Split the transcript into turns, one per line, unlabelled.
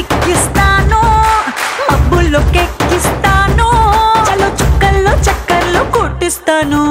కిక్కిస్తాను మబ్బుల్లో కెక్కిస్తాను చలో చుక్కల్లో చక్కర్లు కొట్టిస్తాను.